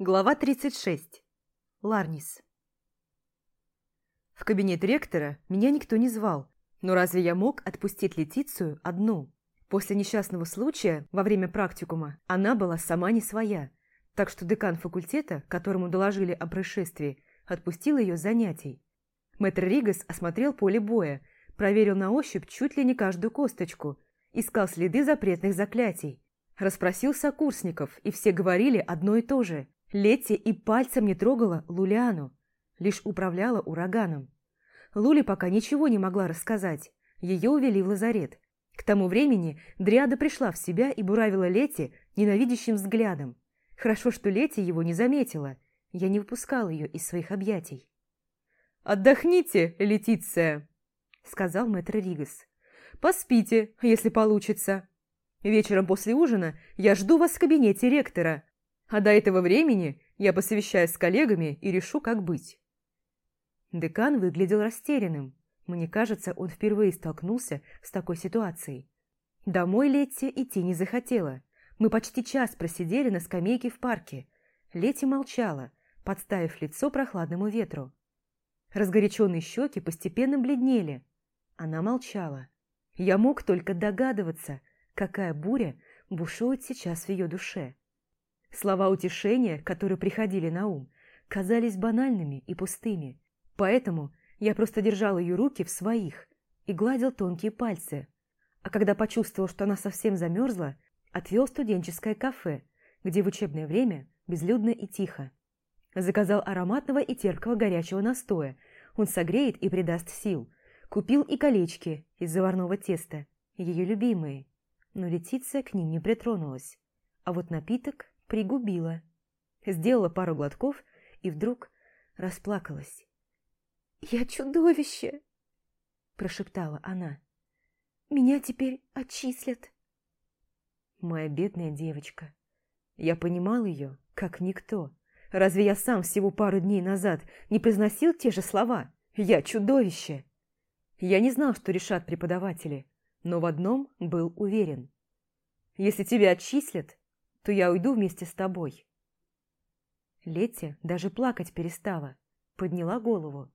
Глава 36. Ларнис. В кабинет ректора меня никто не звал, но разве я мог отпустить Летицию одну? После несчастного случая во время практикума она была сама не своя, так что декан факультета, которому доложили о происшествии, отпустил ее занятий. Мэтр Ригас осмотрел поле боя, проверил на ощупь чуть ли не каждую косточку, искал следы запретных заклятий, расспросил сокурсников, и все говорили одно и то же – Летти и пальцем не трогала Лулиану, лишь управляла ураганом. Лули пока ничего не могла рассказать, ее увели в лазарет. К тому времени Дриада пришла в себя и буравила Летти ненавидящим взглядом. Хорошо, что Летти его не заметила, я не выпускал ее из своих объятий. «Отдохните, Летиция», — сказал мэтр Ригас. «Поспите, если получится. Вечером после ужина я жду вас в кабинете ректора. А до этого времени я посовещаюсь с коллегами и решу, как быть. Декан выглядел растерянным. Мне кажется, он впервые столкнулся с такой ситуацией. Домой Летти идти не захотела. Мы почти час просидели на скамейке в парке. Летти молчала, подставив лицо прохладному ветру. Разгоряченные щеки постепенно бледнели. Она молчала. Я мог только догадываться, какая буря бушует сейчас в ее душе. Слова утешения, которые приходили на ум, казались банальными и пустыми. Поэтому я просто держал ее руки в своих и гладил тонкие пальцы. А когда почувствовал, что она совсем замерзла, отвел в студенческое кафе, где в учебное время безлюдно и тихо. Заказал ароматного и терпкого горячего настоя. Он согреет и придаст сил. Купил и колечки из заварного теста, ее любимые. Но Летиция к ним не притронулась. А вот напиток пригубила. Сделала пару глотков и вдруг расплакалась. «Я чудовище!» – прошептала она. «Меня теперь отчислят». Моя бедная девочка. Я понимал ее, как никто. Разве я сам всего пару дней назад не произносил те же слова? «Я чудовище!» Я не знал, что решат преподаватели, но в одном был уверен. Если тебя отчислят, то я уйду вместе с тобой». Летти даже плакать перестала, подняла голову.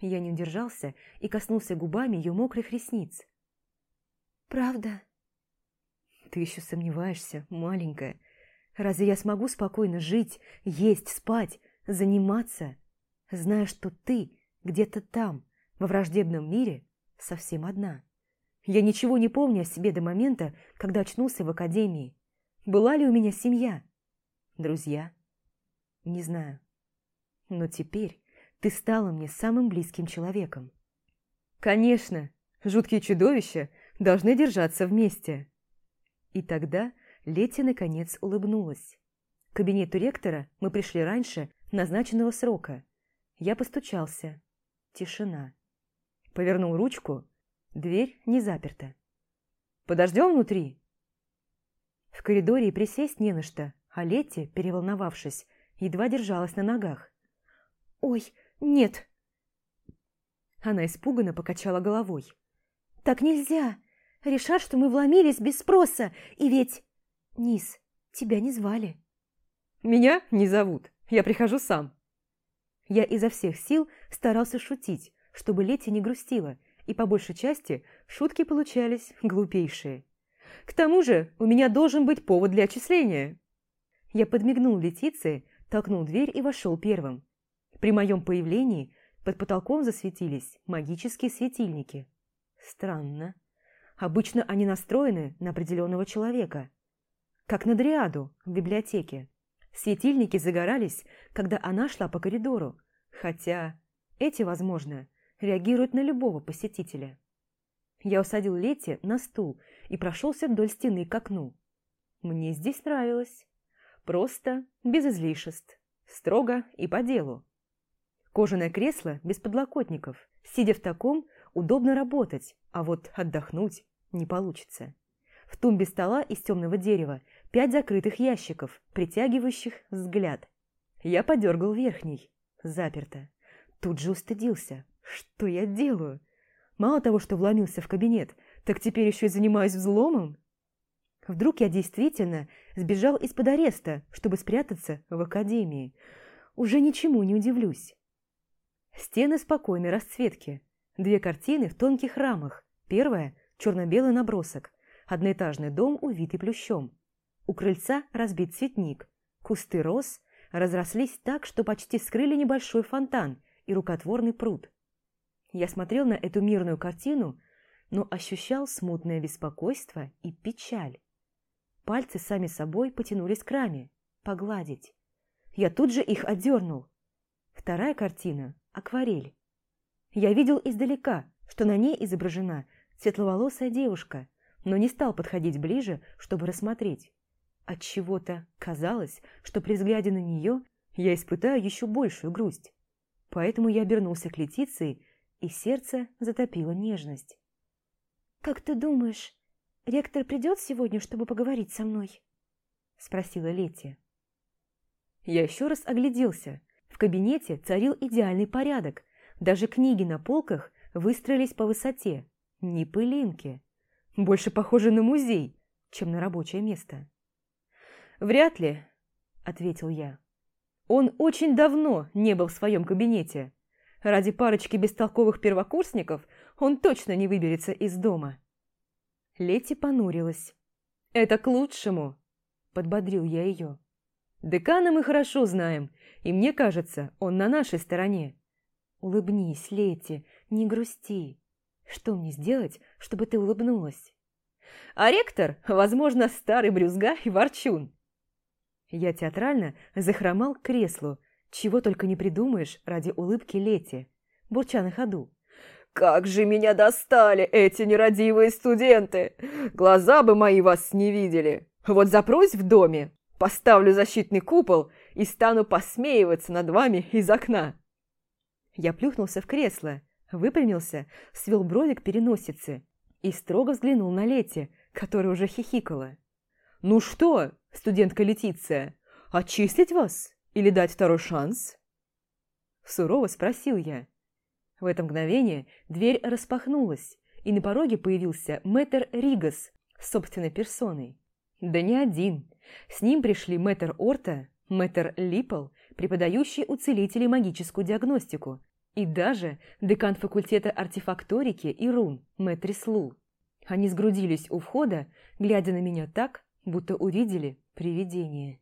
Я не удержался и коснулся губами ее мокрых ресниц. «Правда?» «Ты еще сомневаешься, маленькая. Разве я смогу спокойно жить, есть, спать, заниматься, зная, что ты где-то там, во враждебном мире, совсем одна?» Я ничего не помню о себе до момента, когда очнулся в академии. Была ли у меня семья? Друзья? Не знаю. Но теперь ты стала мне самым близким человеком. Конечно, жуткие чудовища должны держаться вместе. И тогда Летти наконец улыбнулась. К кабинету ректора мы пришли раньше назначенного срока. Я постучался. Тишина. Повернул ручку. Дверь не заперта. «Подождем внутри?» В коридоре и присесть не на что, а Летти, переволновавшись, едва держалась на ногах. «Ой, нет!» Она испуганно покачала головой. «Так нельзя! Решат, что мы вломились без спроса, и ведь...» «Низ, тебя не звали». «Меня не зовут, я прихожу сам». Я изо всех сил старался шутить, чтобы Летти не грустила, и по большей части шутки получались глупейшие. К тому же у меня должен быть повод для отчисления. Я подмигнул Летиции, толкнул дверь и вошел первым. При моем появлении под потолком засветились магические светильники. Странно. Обычно они настроены на определенного человека. Как на дриаду в библиотеке. Светильники загорались, когда она шла по коридору, хотя эти, возможно, реагируют на любого посетителя. Я усадил Лети на стул и прошелся вдоль стены к окну. Мне здесь нравилось. Просто, без излишеств, строго и по делу. Кожаное кресло без подлокотников. Сидя в таком, удобно работать, а вот отдохнуть не получится. В тумбе стола из темного дерева пять закрытых ящиков, притягивающих взгляд. Я подергал верхний. Заперто. Тут же устыдился. Что я делаю? Мало того, что вломился в кабинет, так теперь еще и занимаюсь взломом? Вдруг я действительно сбежал из-под ареста, чтобы спрятаться в академии. Уже ничему не удивлюсь. Стены спокойной расцветки. Две картины в тонких рамах. Первая – черно-белый набросок. Одноэтажный дом, увитый плющом. У крыльца разбит цветник. Кусты роз разрослись так, что почти скрыли небольшой фонтан и рукотворный пруд. Я смотрел на эту мирную картину, но ощущал смутное беспокойство и печаль. Пальцы сами собой потянулись к раме, погладить. Я тут же их отдернул. Вторая картина – акварель. Я видел издалека, что на ней изображена светловолосая девушка, но не стал подходить ближе, чтобы рассмотреть. От чего то казалось, что при взгляде на нее я испытаю еще большую грусть. Поэтому я обернулся к Летиции, и сердце затопило нежность. «Как ты думаешь, ректор придет сегодня, чтобы поговорить со мной?» – спросила Летия. Я еще раз огляделся. В кабинете царил идеальный порядок. Даже книги на полках выстроились по высоте. Ни пылинки. Больше похоже на музей, чем на рабочее место. «Вряд ли», – ответил я. «Он очень давно не был в своем кабинете. Ради парочки бестолковых первокурсников он точно не выберется из дома». Лети понурилась. «Это к лучшему», – подбодрил я ее. Декана мы хорошо знаем, и мне кажется, он на нашей стороне. Улыбнись, Лети, не грусти. Что мне сделать, чтобы ты улыбнулась? А ректор, возможно, старый брюзга и ворчун. Я театрально захромал к креслу, чего только не придумаешь ради улыбки Лети, бурча на ходу. «Как же меня достали эти нерадивые студенты! Глаза бы мои вас не видели! Вот запрусь в доме, Поставлю защитный купол и стану посмеиваться над вами из окна. Я плюхнулся в кресло, выпрямился, свел брови к переносице и строго взглянул на Лети, которая уже хихикала. «Ну что, студентка Летиция, отчислить вас или дать второй шанс?» Сурово спросил я. В это мгновение дверь распахнулась, и на пороге появился мэтр Ригас с собственной персоной. Да не один, с ним пришли мэтр Орта, мэтр Липпл, преподающий у целителей магическую диагностику, и даже декан факультета артефакторики и рун, мэтрис Лу. Они сгрудились у входа, глядя на меня так, будто увидели привидение.